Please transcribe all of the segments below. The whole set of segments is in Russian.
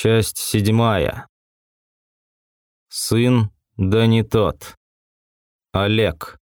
Часть седьмая. Сын, да не тот. Олег.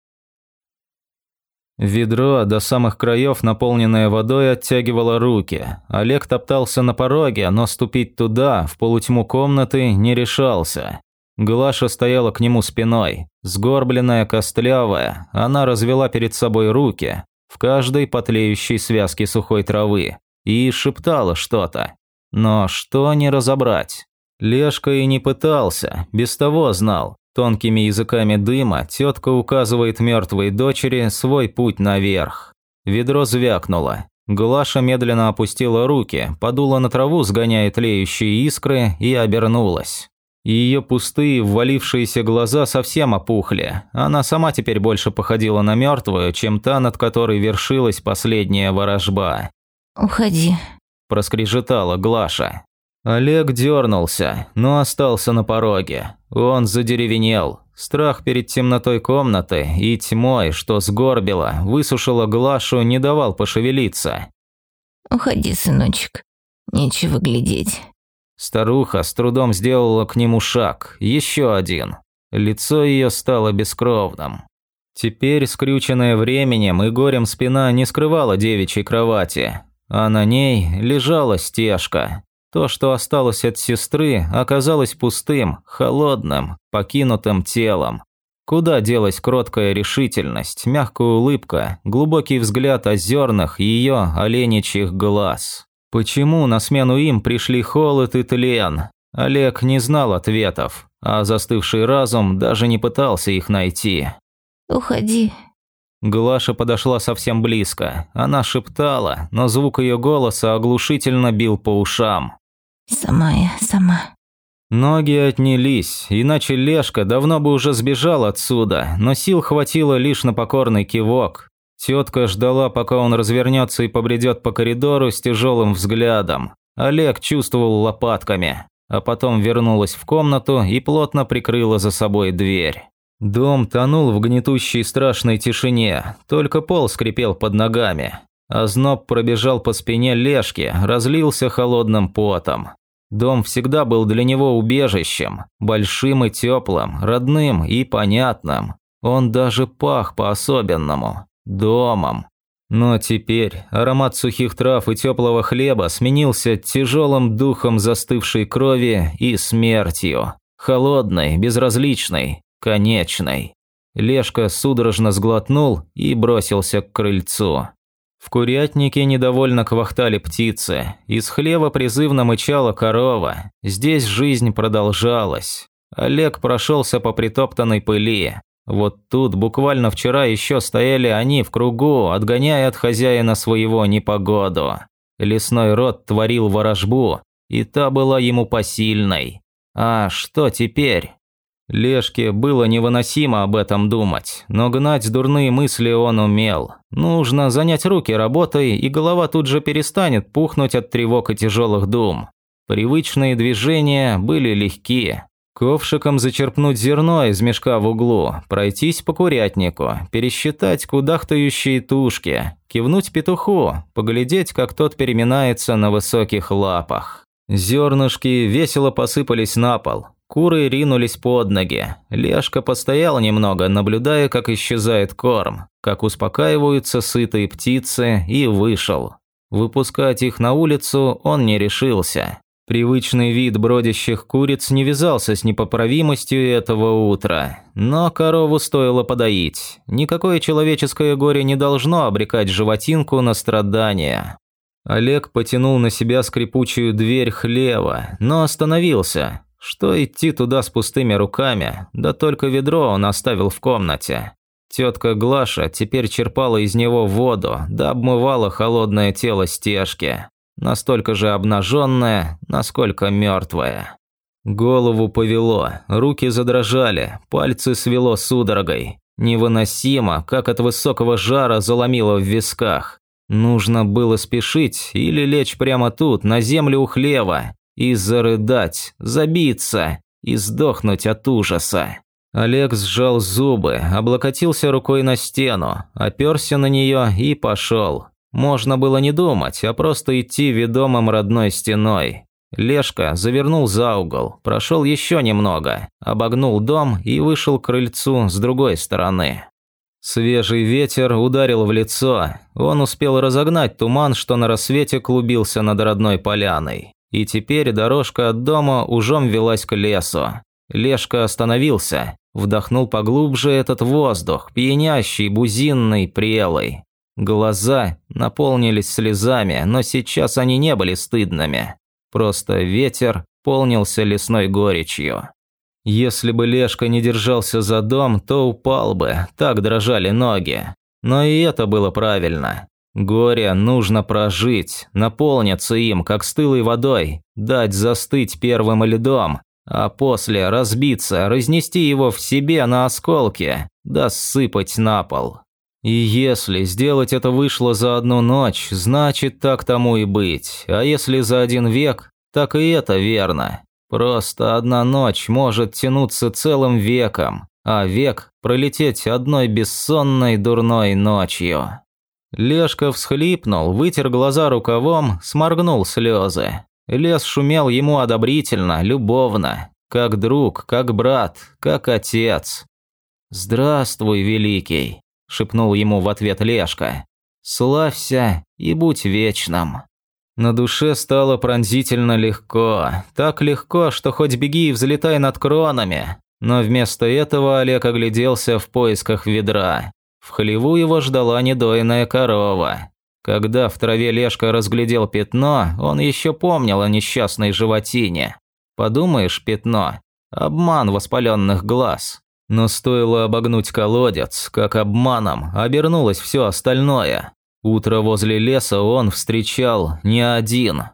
Ведро до самых краев, наполненное водой, оттягивало руки. Олег топтался на пороге, но ступить туда, в полутьму комнаты, не решался. Глаша стояла к нему спиной, сгорбленная, костлявая, она развела перед собой руки, в каждой потлеющей связке сухой травы, и шептала что-то. Но что не разобрать? Лешка и не пытался, без того знал. Тонкими языками дыма тетка указывает мертвой дочери свой путь наверх. Ведро звякнуло. Глаша медленно опустила руки, подула на траву, сгоняя тлеющие искры, и обернулась. Ее пустые, ввалившиеся глаза совсем опухли. Она сама теперь больше походила на мертвую, чем та, над которой вершилась последняя ворожба. «Уходи», – проскрежетала Глаша. Олег дернулся, но остался на пороге. Он задеревенел. Страх перед темнотой комнаты и тьмой, что сгорбила, высушила Глашу, не давал пошевелиться. «Уходи, сыночек. Нечего глядеть». Старуха с трудом сделала к нему шаг, еще один. Лицо ее стало бескровным. Теперь, скрюченная временем и горем спина не скрывала девичьей кровати, а на ней лежала стежка. То, что осталось от сестры, оказалось пустым, холодным, покинутым телом. Куда делась кроткая решительность, мягкая улыбка, глубокий взгляд озерных ее оленичьих глаз? Почему на смену им пришли холод и тлен? Олег не знал ответов, а застывший разум даже не пытался их найти. «Уходи». Глаша подошла совсем близко. Она шептала, но звук ее голоса оглушительно бил по ушам. «Сама я, сама». Ноги отнялись, иначе Лешка давно бы уже сбежал отсюда, но сил хватило лишь на покорный кивок, Тетка ждала, пока он развернется и побредет по коридору с тяжелым взглядом. Олег чувствовал лопатками, а потом вернулась в комнату и плотно прикрыла за собой дверь. Дом тонул в гнетущей страшной тишине, только пол скрипел под ногами. Озноб пробежал по спине Лешки, разлился холодным потом. Дом всегда был для него убежищем, большим и теплым, родным и понятным. Он даже пах по-особенному. Домом. Но теперь аромат сухих трав и теплого хлеба сменился тяжелым духом застывшей крови и смертью. Холодной, безразличной, конечной. Лешка судорожно сглотнул и бросился к крыльцу. В курятнике недовольно квахтали птицы, из хлева призывно мычала корова. Здесь жизнь продолжалась. Олег прошелся по притоптанной пыли, вот тут буквально вчера еще стояли они в кругу, отгоняя от хозяина своего непогоду. Лесной род творил ворожбу, и та была ему посильной. А что теперь? Лешке было невыносимо об этом думать, но гнать дурные мысли он умел. Нужно занять руки работой, и голова тут же перестанет пухнуть от тревог и тяжелых дум. Привычные движения были легкие. Ковшиком зачерпнуть зерно из мешка в углу, пройтись по курятнику, пересчитать кудахтающие тушки, кивнуть петуху, поглядеть, как тот переминается на высоких лапах. Зернышки весело посыпались на пол, куры ринулись под ноги. Лешка постоял немного, наблюдая, как исчезает корм, как успокаиваются сытые птицы, и вышел. Выпускать их на улицу он не решился. Привычный вид бродящих куриц не вязался с непоправимостью этого утра, но корову стоило подоить. Никакое человеческое горе не должно обрекать животинку на страдания. Олег потянул на себя скрипучую дверь хлева, но остановился. Что идти туда с пустыми руками, да только ведро он оставил в комнате. Тетка Глаша теперь черпала из него воду, да обмывала холодное тело стежки настолько же обнаженная, насколько мертвая. Голову повело, руки задрожали, пальцы свело судорогой. Невыносимо, как от высокого жара заломило в висках. Нужно было спешить или лечь прямо тут, на землю у хлева, и зарыдать, забиться и сдохнуть от ужаса. Олег сжал зубы, облокотился рукой на стену, оперся на нее и пошел. Можно было не думать, а просто идти ведомым родной стеной. Лешка завернул за угол, прошел еще немного, обогнул дом и вышел к крыльцу с другой стороны. Свежий ветер ударил в лицо, он успел разогнать туман, что на рассвете клубился над родной поляной. И теперь дорожка от дома ужом велась к лесу. Лешка остановился, вдохнул поглубже этот воздух, пьянящий, бузинный, прелый. Глаза наполнились слезами, но сейчас они не были стыдными. Просто ветер полнился лесной горечью. Если бы Лешка не держался за дом, то упал бы, так дрожали ноги. Но и это было правильно. Горе нужно прожить, наполниться им, как стылой водой, дать застыть первым льдом, а после разбиться, разнести его в себе на осколки, да сыпать на пол. И если сделать это вышло за одну ночь, значит так тому и быть. А если за один век, так и это верно. Просто одна ночь может тянуться целым веком, а век пролететь одной бессонной дурной ночью. Лешка всхлипнул, вытер глаза рукавом, сморгнул слезы. Лес шумел ему одобрительно, любовно, как друг, как брат, как отец. «Здравствуй, Великий», – шепнул ему в ответ Лешка. «Славься и будь вечным». На душе стало пронзительно легко. Так легко, что хоть беги и взлетай над кронами. Но вместо этого Олег огляделся в поисках ведра. В хлеву его ждала недоенная корова. Когда в траве Лешка разглядел пятно, он еще помнил о несчастной животине. Подумаешь, пятно. Обман воспаленных глаз. Но стоило обогнуть колодец, как обманом обернулось все остальное. Утро возле леса он встречал не один.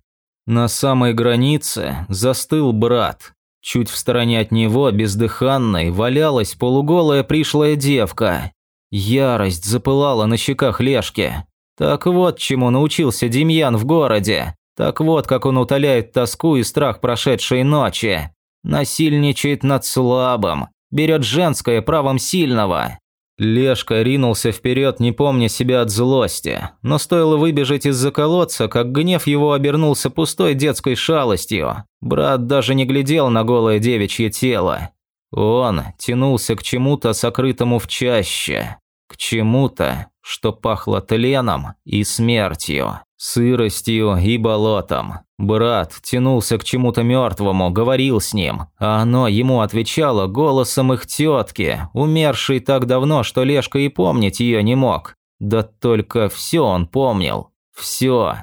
На самой границе застыл брат. Чуть в стороне от него, бездыханной, валялась полуголая пришлая девка. Ярость запылала на щеках Лешки. Так вот, чему научился Демьян в городе. Так вот, как он утоляет тоску и страх прошедшей ночи. Насильничает над слабым, берет женское правом сильного. Лешка ринулся вперед, не помня себя от злости, но стоило выбежать из-за колодца, как гнев его обернулся пустой детской шалостью. Брат даже не глядел на голое девичье тело. Он тянулся к чему-то сокрытому в чаще, к чему-то, что пахло тленом и смертью, сыростью и болотом. Брат тянулся к чему-то мертвому, говорил с ним, а оно ему отвечало голосом их тетки, умершей так давно, что Лешка и помнить ее не мог. Да только все он помнил. Все.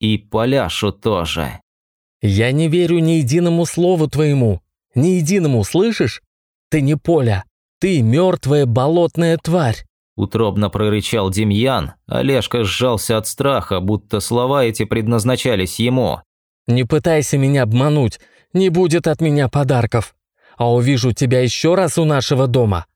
И Поляшу тоже. «Я не верю ни единому слову твоему. Ни единому, слышишь? Ты не Поля. Ты мертвая болотная тварь. Утробно прорычал Демьян, Олежка сжался от страха, будто слова эти предназначались ему. «Не пытайся меня обмануть, не будет от меня подарков. А увижу тебя еще раз у нашего дома.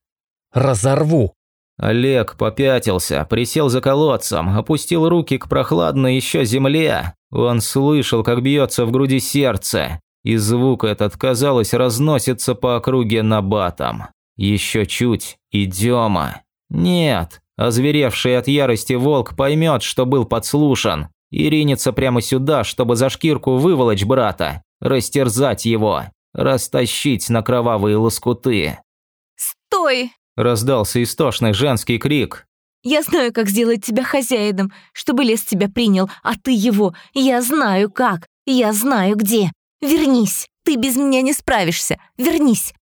Разорву!» Олег попятился, присел за колодцем, опустил руки к прохладной еще земле. Он слышал, как бьется в груди сердце, и звук этот, казалось, разносится по округе набатом. Еще чуть, и Дема. Нет, озверевший от ярости волк поймет, что был подслушан, и ринется прямо сюда, чтобы за шкирку выволочь брата, растерзать его, растащить на кровавые лоскуты. «Стой!» – раздался истошный женский крик. «Я знаю, как сделать тебя хозяином, чтобы лес тебя принял, а ты его. Я знаю как, я знаю где. Вернись, ты без меня не справишься. Вернись,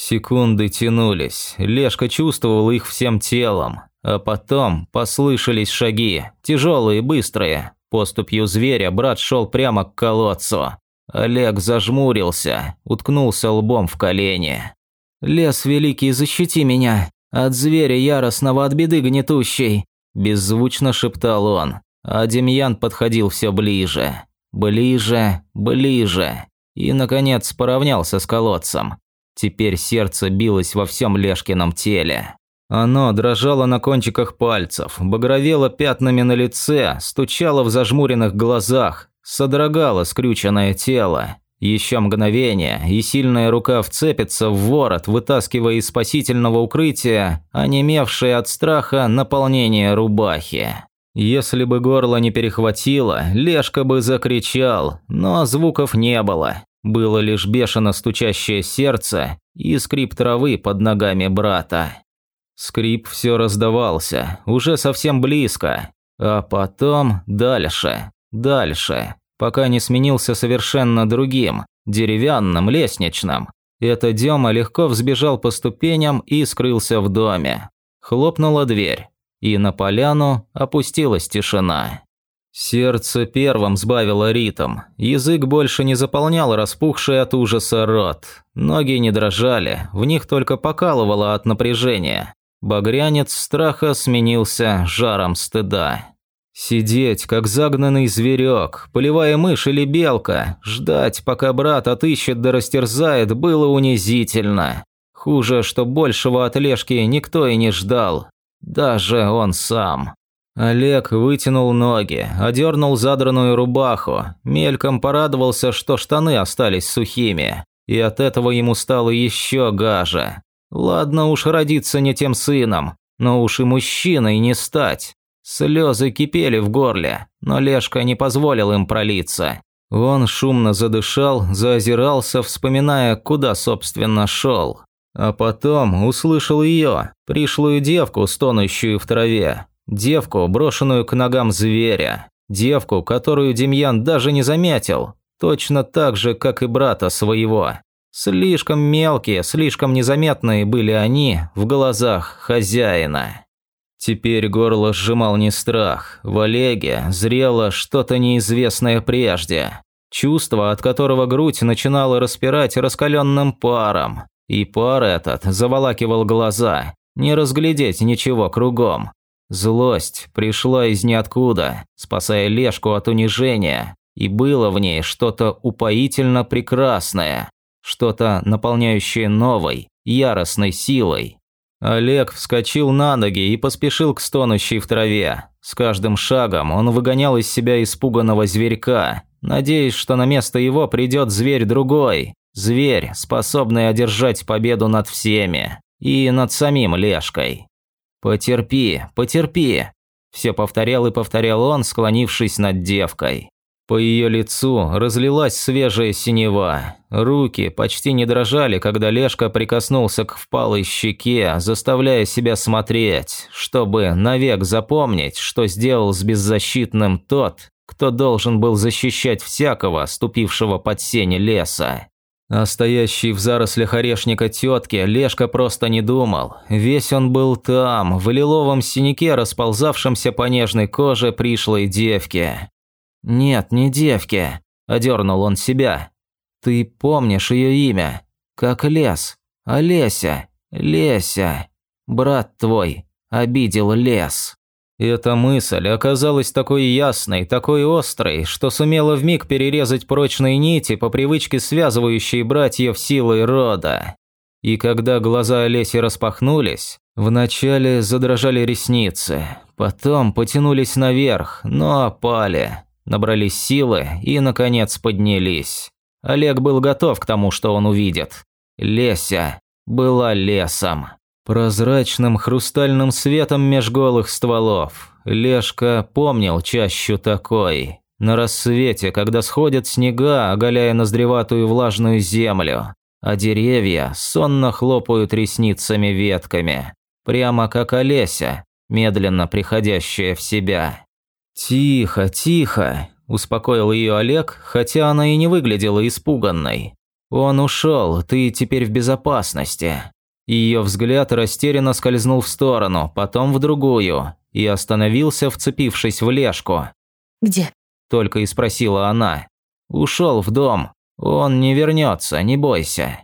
Секунды тянулись, Лешка чувствовал их всем телом, а потом послышались шаги, тяжелые и быстрые. Поступью зверя брат шел прямо к колодцу. Олег зажмурился, уткнулся лбом в колени. «Лес великий, защити меня! От зверя яростного, от беды гнетущей!» Беззвучно шептал он, а Демьян подходил все ближе. Ближе, ближе. И, наконец, поравнялся с колодцем. Теперь сердце билось во всем Лешкином теле. Оно дрожало на кончиках пальцев, багровело пятнами на лице, стучало в зажмуренных глазах, содрогало скрюченное тело. Еще мгновение, и сильная рука вцепится в ворот, вытаскивая из спасительного укрытия, онемевшее от страха наполнение рубахи. Если бы горло не перехватило, Лешка бы закричал, но звуков не было. Было лишь бешено стучащее сердце и скрип травы под ногами брата. Скрип все раздавался, уже совсем близко, а потом дальше, дальше, пока не сменился совершенно другим, деревянным, лестничным. Это Дема легко взбежал по ступеням и скрылся в доме. Хлопнула дверь, и на поляну опустилась тишина. Сердце первым сбавило ритм, язык больше не заполнял распухший от ужаса рот, ноги не дрожали, в них только покалывало от напряжения. Багрянец страха сменился жаром стыда. Сидеть, как загнанный зверек, полевая мышь или белка, ждать, пока брат отыщет да растерзает, было унизительно. Хуже, что большего от Лешки никто и не ждал. Даже он сам. Олег вытянул ноги, одернул задранную рубаху, мельком порадовался, что штаны остались сухими, и от этого ему стало еще гаже. Ладно уж родиться не тем сыном, но уж и мужчиной не стать. Слезы кипели в горле, но Лешка не позволил им пролиться. Он шумно задышал, заозирался, вспоминая, куда, собственно, шел. А потом услышал ее, пришлую девку, стонущую в траве. Девку, брошенную к ногам зверя. Девку, которую Демьян даже не заметил. Точно так же, как и брата своего. Слишком мелкие, слишком незаметные были они в глазах хозяина. Теперь горло сжимал не страх. В Олеге зрело что-то неизвестное прежде. Чувство, от которого грудь начинала распирать раскаленным паром. И пар этот заволакивал глаза. Не разглядеть ничего кругом. Злость пришла из ниоткуда, спасая Лешку от унижения. И было в ней что-то упоительно прекрасное. Что-то наполняющее новой, яростной силой. Олег вскочил на ноги и поспешил к стонущей в траве. С каждым шагом он выгонял из себя испуганного зверька, надеясь, что на место его придет зверь другой. Зверь, способный одержать победу над всеми. И над самим Лешкой. «Потерпи, потерпи», – все повторял и повторял он, склонившись над девкой. По ее лицу разлилась свежая синева. Руки почти не дрожали, когда Лешка прикоснулся к впалой щеке, заставляя себя смотреть, чтобы навек запомнить, что сделал с беззащитным тот, кто должен был защищать всякого, ступившего под сень леса. А стоящий в зарослях орешника тетки Лешка просто не думал. Весь он был там, в лиловом синяке, расползавшемся по нежной коже пришлой девки. «Нет, не девки», – одернул он себя. «Ты помнишь ее имя? Как лес. Олеся. Леся. Брат твой. Обидел лес». Эта мысль оказалась такой ясной, такой острой, что сумела вмиг перерезать прочные нити, по привычке связывающие братьев силой рода. И когда глаза Олеси распахнулись, вначале задрожали ресницы, потом потянулись наверх, но опали набрались силы и, наконец, поднялись. Олег был готов к тому, что он увидит. Леся была лесом. Прозрачным хрустальным светом меж голых стволов. Лешка помнил чащу такой. На рассвете, когда сходят снега, оголяя ноздреватую влажную землю, а деревья сонно хлопают ресницами ветками, прямо как Олеся, медленно приходящая в себя. «Тихо, тихо», – успокоил ее Олег, хотя она и не выглядела испуганной. «Он ушел, ты теперь в безопасности». Ее взгляд растерянно скользнул в сторону, потом в другую, и остановился, вцепившись в лешку. «Где?» – только и спросила она. «Ушел в дом. Он не вернется, не бойся».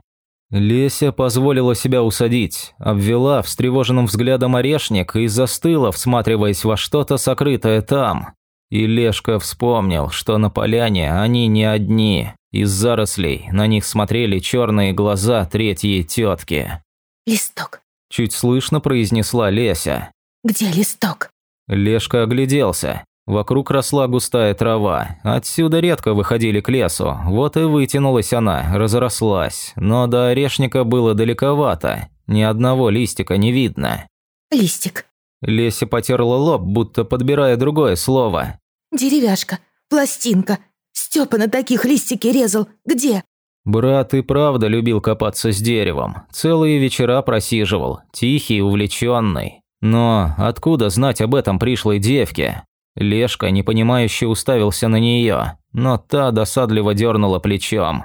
Леся позволила себя усадить, обвела встревоженным взглядом орешник и застыла, всматриваясь во что-то сокрытое там. И Лешка вспомнил, что на поляне они не одни. Из зарослей на них смотрели черные глаза третьей тетки. «Листок», – чуть слышно произнесла Леся. «Где листок?» Лешка огляделся. Вокруг росла густая трава, отсюда редко выходили к лесу, вот и вытянулась она, разрослась, но до орешника было далековато, ни одного листика не видно. «Листик». Леся потерла лоб, будто подбирая другое слово. Деревяшка, пластинка. Степа на таких листики резал. Где? Брат и правда любил копаться с деревом. Целые вечера просиживал, тихий, увлеченный. Но откуда знать об этом пришлой девке? Лешка, непонимающе, уставился на нее, но та досадливо дернула плечом.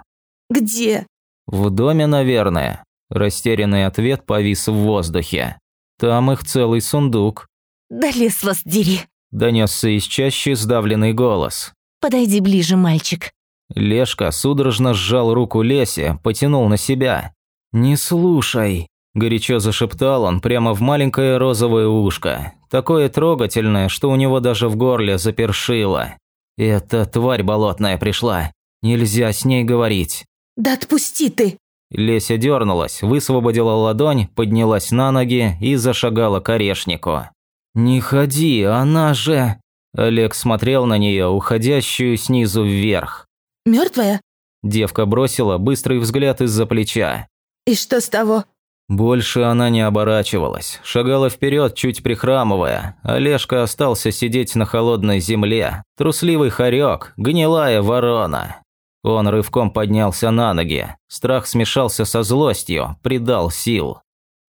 Где? «В доме, наверное». Растерянный ответ повис в воздухе. «Там их целый сундук», Да лес вас дери. – донесся из чащи сдавленный голос. Подойди ближе, мальчик. Лешка судорожно сжал руку Леси, потянул на себя. «Не слушай», – горячо зашептал он прямо в маленькое розовое ушко. Такое трогательное, что у него даже в горле запершило. «Эта тварь болотная пришла. Нельзя с ней говорить». Да отпусти ты. Леся дернулась, высвободила ладонь, поднялась на ноги и зашагала к орешнику. «Не ходи, она же...» Олег смотрел на нее, уходящую снизу вверх. Мертвая? Девка бросила быстрый взгляд из-за плеча. И что с того? Больше она не оборачивалась, шагала вперед, чуть прихрамывая. Олежка остался сидеть на холодной земле. Трусливый хорек, гнилая ворона. Он рывком поднялся на ноги. Страх смешался со злостью, придал сил.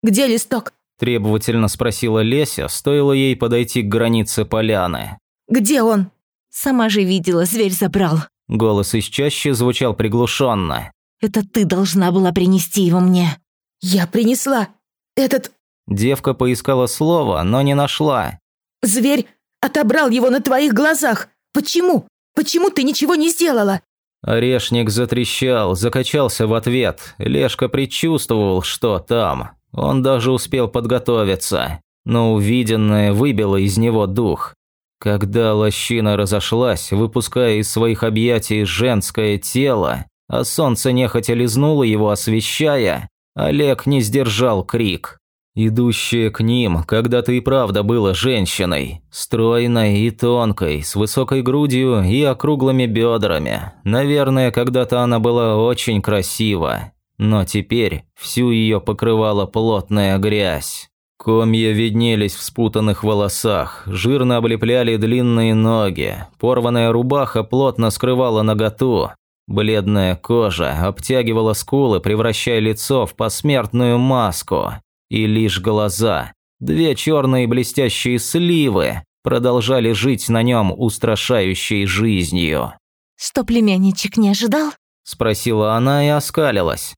Где листок? Требовательно спросила Леся, стоило ей подойти к границе поляны. Где он? Сама же видела, зверь забрал. Голос из чащи звучал приглушенно. Это ты должна была принести его мне. Я принесла. Этот Девка поискала слово, но не нашла. зверь отобрал его на твоих глазах. Почему? Почему ты ничего не сделала? Орешник затрещал, закачался в ответ. Лешка предчувствовал, что там. Он даже успел подготовиться. Но увиденное выбило из него дух. Когда лощина разошлась, выпуская из своих объятий женское тело, а солнце нехотя лизнуло его, освещая, Олег не сдержал крик. Идущая к ним когда-то и правда была женщиной, стройной и тонкой, с высокой грудью и округлыми бедрами. Наверное, когда-то она была очень красива, но теперь всю ее покрывала плотная грязь. Комья виднелись в спутанных волосах, жирно облепляли длинные ноги, порванная рубаха плотно скрывала наготу, бледная кожа обтягивала скулы, превращая лицо в посмертную маску. И лишь глаза, две черные блестящие сливы, продолжали жить на нем устрашающей жизнью. Что, племянничек, не ожидал? Спросила она и оскалилась.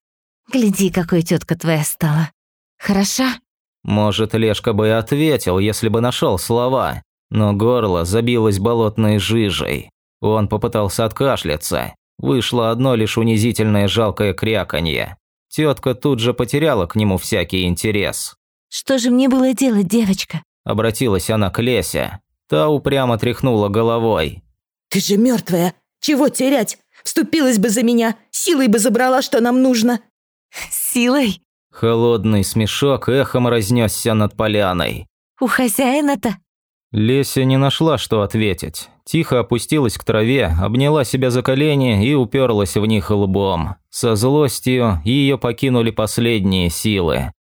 Гляди, какой тетка твоя стала. Хороша? Может, Лешка бы и ответил, если бы нашел слова, но горло забилось болотной жижей. Он попытался откашляться. Вышло одно лишь унизительное жалкое кряканье. Тетка тут же потеряла к нему всякий интерес. Что же мне было делать, девочка? Обратилась она к Лесе. Та упрямо тряхнула головой. Ты же мертвая. Чего терять? Вступилась бы за меня, силой бы забрала, что нам нужно. Силой? Холодный смешок эхом разнесся над поляной. У хозяина-то? Леся не нашла, что ответить. Тихо опустилась к траве, обняла себя за колени и уперлась в них лбом. Со злостью ее покинули последние силы.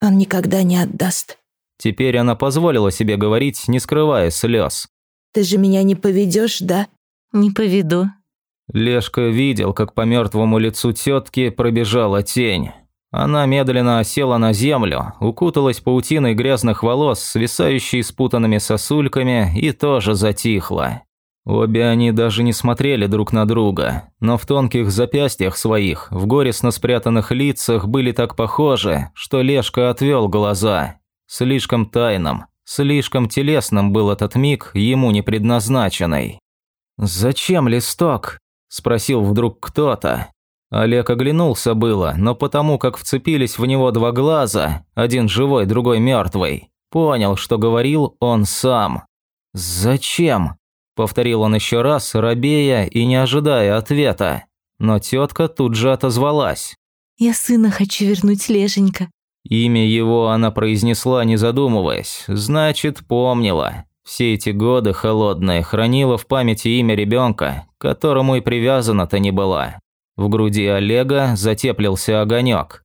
Он никогда не отдаст. Теперь она позволила себе говорить, не скрывая слез. Ты же меня не поведешь, да? Не поведу. Лешка видел, как по мертвому лицу тетки пробежала тень. Она медленно осела на землю, укуталась паутиной грязных волос, свисающей спутанными сосульками, и тоже затихла. Обе они даже не смотрели друг на друга, но в тонких запястьях своих, в горестно спрятанных лицах были так похожи, что Лешка отвел глаза. Слишком тайным, слишком телесным был этот миг, ему не предназначенный. «Зачем листок?» – спросил вдруг кто-то. Олег оглянулся было, но потому как вцепились в него два глаза, один живой, другой мертвый, понял, что говорил он сам. «Зачем?» – повторил он еще раз, робея и не ожидая ответа. Но тетка тут же отозвалась. Я сына хочу вернуть, Леженька. Имя его она произнесла, не задумываясь, значит, помнила. Все эти годы холодная хранила в памяти имя ребенка, к которому и привязана-то не была. В груди Олега затеплился огонек.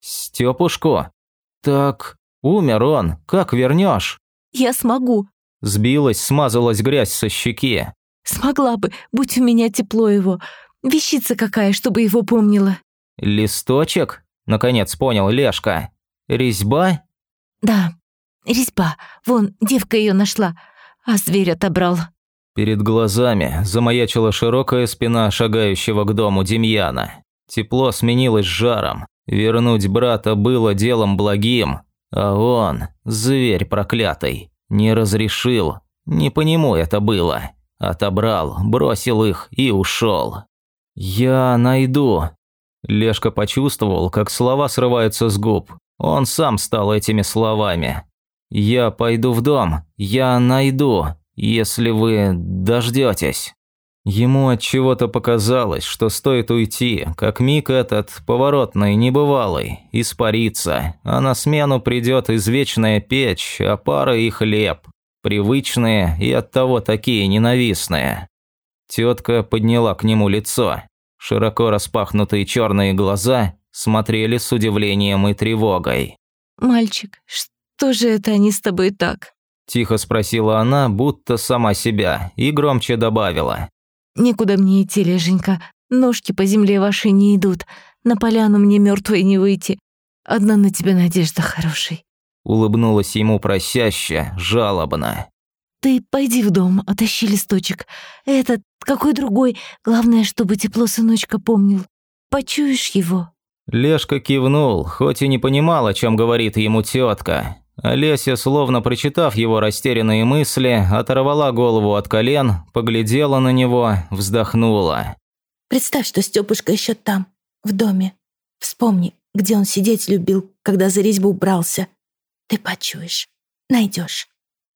«Степушку? Так, умер он, как вернешь? Я смогу. Сбилась, смазалась грязь со щеки. Смогла бы, будь у меня тепло его. Вещица какая, чтобы его помнила. «Листочек?» – наконец понял Лешка. «Резьба?» Да, резьба. Вон, девка ее нашла, а зверь отобрал. Перед глазами замаячила широкая спина шагающего к дому Демьяна. Тепло сменилось жаром. Вернуть брата было делом благим, а он, зверь проклятый, не разрешил. Не по нему это было. Отобрал, бросил их и ушел. «Я найду». Лешка почувствовал, как слова срываются с губ. Он сам стал этими словами. «Я пойду в дом, я найду, если вы дождетесь». Ему от чего-то показалось, что стоит уйти, как миг этот, поворотный, небывалый, испарится, а на смену придет извечная печь, а пара и хлеб, привычные и оттого такие ненавистные. Тетка подняла к нему лицо. Широко распахнутые черные глаза смотрели с удивлением и тревогой. «Мальчик, что же это они с тобой так?» Тихо спросила она, будто сама себя, и громче добавила. «Некуда мне идти, Леженька. Ножки по земле вашей не идут. На поляну мне мертвой не выйти. Одна на тебя надежда хорошей. Улыбнулась ему просяще, жалобно. Ты пойди в дом, отащи листочек. Этот, какой другой. Главное, чтобы тепло сыночка помнил. Почуешь его?» Лешка кивнул, хоть и не понимал, о чем говорит ему тетка. Олеся, словно прочитав его растерянные мысли, оторвала голову от колен, поглядела на него, вздохнула. Представь, что Стёпушка еще там, в доме. Вспомни, где он сидеть любил, когда за резьбу брался. Ты почуешь, найдешь.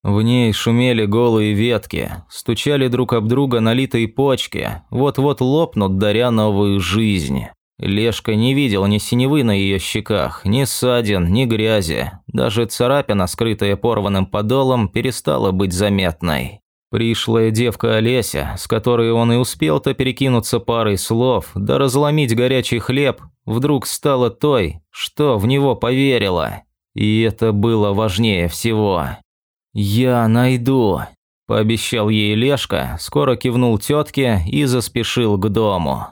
В ней шумели голые ветки, стучали друг об друга налитые почки, вот-вот лопнут, даря новую жизнь. Лешка не видел ни синевы на ее щеках, ни ссадин, ни грязи. Даже царапина, скрытая порванным подолом, перестала быть заметной. Пришлая девка Олеся, с которой он и успел-то перекинуться парой слов, да разломить горячий хлеб, вдруг стала той, что в него поверила. И это было важнее всего. «Я найду», – пообещал ей Лешка, скоро кивнул тетке и заспешил к дому.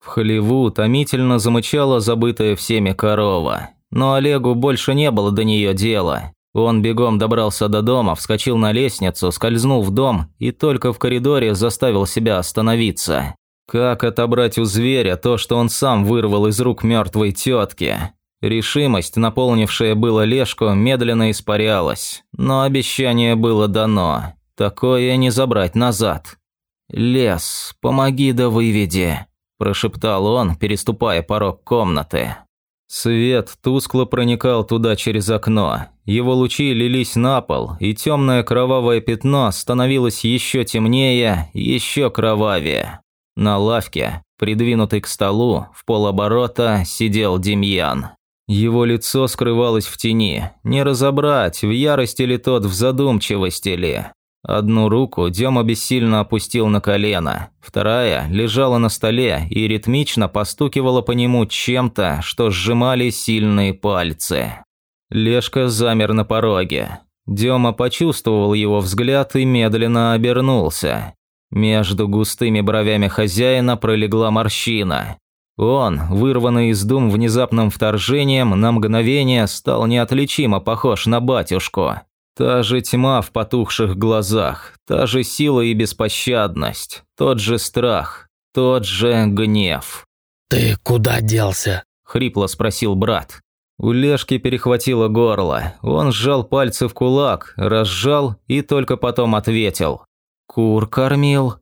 В хлеву томительно замычала забытая всеми корова. Но Олегу больше не было до нее дела. Он бегом добрался до дома, вскочил на лестницу, скользнул в дом и только в коридоре заставил себя остановиться. Как отобрать у зверя то, что он сам вырвал из рук мертвой тетки? Решимость, наполнившая было Лешку, медленно испарялась, но обещание было дано. Такое не забрать назад. «Лес, помоги да выведи», прошептал он, переступая порог комнаты. Свет тускло проникал туда через окно. Его лучи лились на пол, и темное кровавое пятно становилось еще темнее, еще кровавее. На лавке, придвинутый к столу, в полоборота сидел Демьян. Его лицо скрывалось в тени. Не разобрать, в ярости ли тот, в задумчивости ли. Одну руку Дема бессильно опустил на колено, вторая лежала на столе и ритмично постукивала по нему чем-то, что сжимали сильные пальцы. Лешка замер на пороге. Дема почувствовал его взгляд и медленно обернулся. Между густыми бровями хозяина пролегла морщина. Он, вырванный из дум внезапным вторжением, на мгновение стал неотличимо похож на батюшку. Та же тьма в потухших глазах, та же сила и беспощадность, тот же страх, тот же гнев. «Ты куда делся?» – хрипло спросил брат. У Лешки перехватило горло. Он сжал пальцы в кулак, разжал и только потом ответил. «Кур кормил?»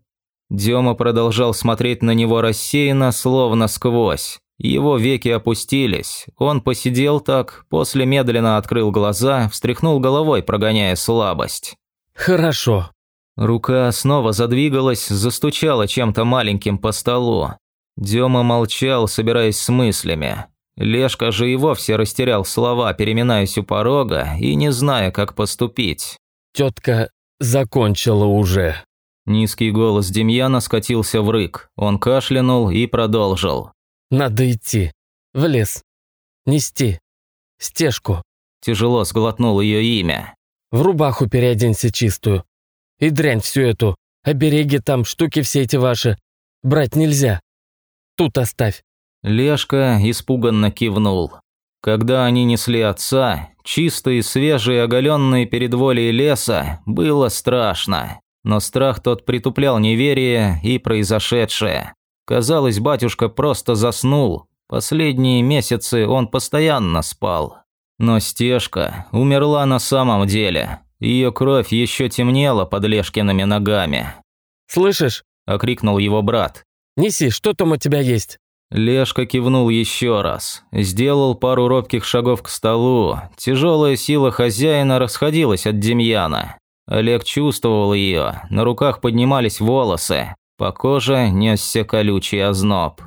Дема продолжал смотреть на него рассеянно, словно сквозь. Его веки опустились. Он посидел так, после медленно открыл глаза, встряхнул головой, прогоняя слабость. «Хорошо». Рука снова задвигалась, застучала чем-то маленьким по столу. Дема молчал, собираясь с мыслями. Лешка же и вовсе растерял слова, переминаясь у порога и не зная, как поступить. «Тетка закончила уже». Низкий голос Демьяна скатился в рык. Он кашлянул и продолжил. Надо идти. В лес. Нести. Стежку. Тяжело сглотнул ее имя. В рубаху переоденься чистую. И дрянь всю эту. Обереги там, штуки все эти ваши. Брать нельзя. Тут оставь. Лешка испуганно кивнул. Когда они несли отца, чистые, свежие, оголенные перед волей леса, было страшно. Но страх тот притуплял неверие и произошедшее. Казалось, батюшка просто заснул. Последние месяцы он постоянно спал. Но стежка умерла на самом деле. Ее кровь еще темнела под Лешкиными ногами. «Слышишь?» – окрикнул его брат. «Неси, что там у тебя есть?» Лешка кивнул еще раз, сделал пару робких шагов к столу. Тяжелая сила хозяина расходилась от Демьяна. Олег чувствовал ее, на руках поднимались волосы, по коже несся колючий озноб.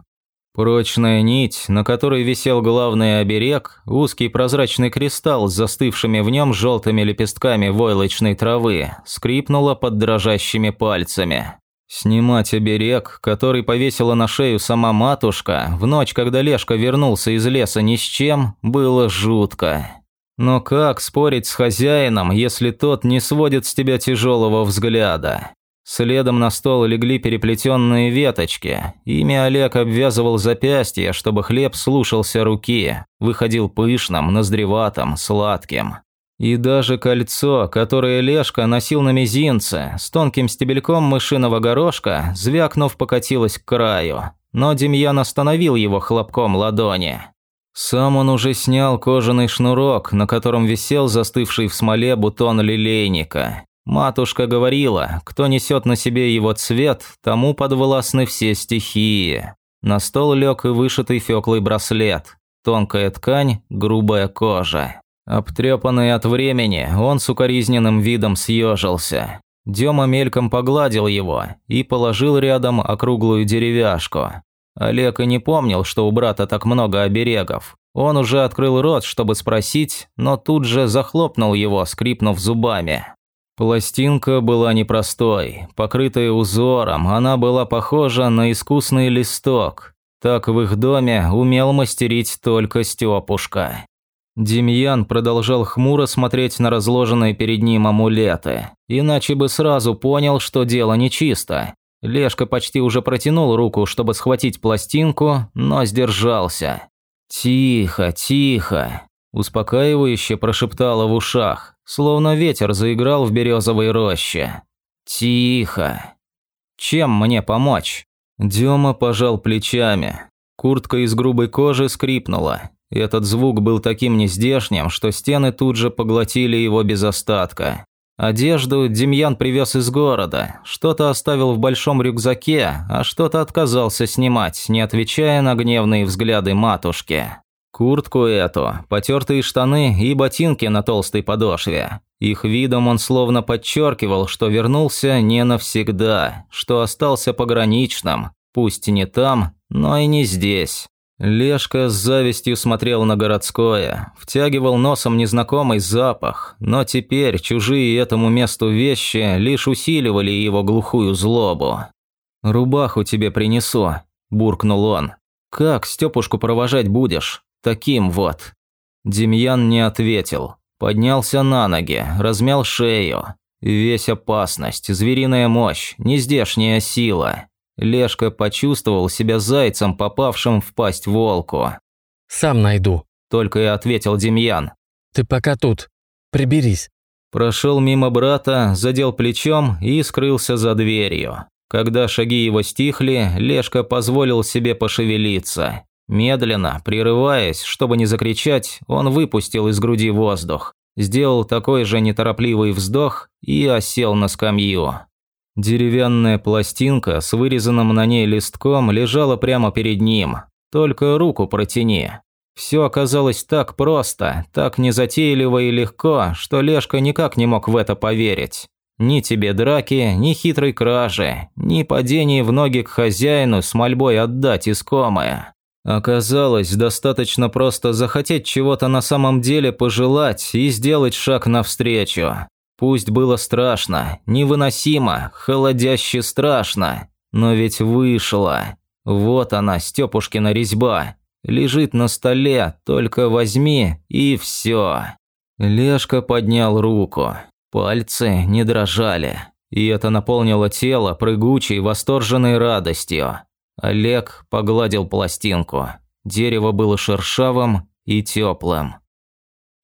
Прочная нить, на которой висел главный оберег, узкий прозрачный кристалл с застывшими в нем желтыми лепестками войлочной травы, скрипнула под дрожащими пальцами. Снимать оберег, который повесила на шею сама матушка, в ночь, когда Лешка вернулся из леса ни с чем, было жутко. Но как спорить с хозяином, если тот не сводит с тебя тяжелого взгляда? Следом на стол легли переплетенные веточки. Ими Олег обвязывал запястье, чтобы хлеб слушался руки, выходил пышным, ноздреватым, сладким. И даже кольцо, которое Лешка носил на мизинце, с тонким стебельком мышиного горошка, звякнув, покатилось к краю. Но Демьян остановил его хлопком ладони. Сам он уже снял кожаный шнурок, на котором висел застывший в смоле бутон лилейника. Матушка говорила, кто несет на себе его цвет, тому подвластны все стихии. На стол лег и вышитый феклый браслет. Тонкая ткань, грубая кожа. Обтрепанный от времени, он с укоризненным видом съежился. Дема мельком погладил его и положил рядом округлую деревяшку. Олег и не помнил, что у брата так много оберегов. Он уже открыл рот, чтобы спросить, но тут же захлопнул его, скрипнув зубами. Пластинка была непростой, покрытая узором, она была похожа на искусный листок. Так в их доме умел мастерить только Стёпушка. Демьян продолжал хмуро смотреть на разложенные перед ним амулеты, иначе бы сразу понял, что дело нечисто. Лешка почти уже протянул руку, чтобы схватить пластинку, но сдержался. «Тихо, тихо», – успокаивающе прошептала в ушах, словно ветер заиграл в березовой роще. «Тихо. Чем мне помочь?» Дема пожал плечами. Куртка из грубой кожи скрипнула, этот звук был таким нездешним, что стены тут же поглотили его без остатка. Одежду Демьян привез из города, что-то оставил в большом рюкзаке, а что-то отказался снимать, не отвечая на гневные взгляды матушки. Куртку эту, потертые штаны и ботинки на толстой подошве. Их видом он словно подчеркивал, что вернулся не навсегда, что остался пограничным, пусть и не там, но и не здесь. Лешка с завистью смотрел на городское, втягивал носом незнакомый запах, но теперь чужие этому месту вещи лишь усиливали его глухую злобу. «Рубаху тебе принесу», – буркнул он. «Как Степушку провожать будешь? Таким вот». Демьян не ответил. Поднялся на ноги, размял шею. Весь опасность, звериная мощь, нездешняя сила. Лешка почувствовал себя зайцем, попавшим в пасть волку. «Сам найду», – только и ответил Демьян. «Ты пока тут. Приберись». Прошел мимо брата, задел плечом и скрылся за дверью. Когда шаги его стихли, Лешка позволил себе пошевелиться. Медленно, прерываясь, чтобы не закричать, он выпустил из груди воздух. Сделал такой же неторопливый вздох и осел на скамью. Деревянная пластинка с вырезанным на ней листком лежала прямо перед ним. Только руку протяни. Все оказалось так просто, так незатейливо и легко, что Лешка никак не мог в это поверить. Ни тебе драки, ни хитрой кражи, ни падений в ноги к хозяину с мольбой отдать искомое. Оказалось, достаточно просто захотеть чего-то на самом деле пожелать и сделать шаг навстречу. Пусть было страшно, невыносимо, холодяще страшно, но ведь вышло. Вот она, Стёпушкина резьба. Лежит на столе, только возьми и все. Лешка поднял руку. Пальцы не дрожали, и это наполнило тело прыгучей, восторженной радостью. Олег погладил пластинку. Дерево было шершавым и теплым.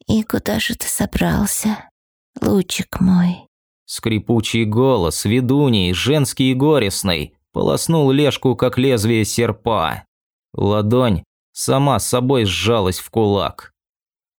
И куда же ты собрался, лучик мой? Скрипучий голос, ведуней, женский и горестный, полоснул Лешку, как лезвие серпа. Ладонь сама собой сжалась в кулак.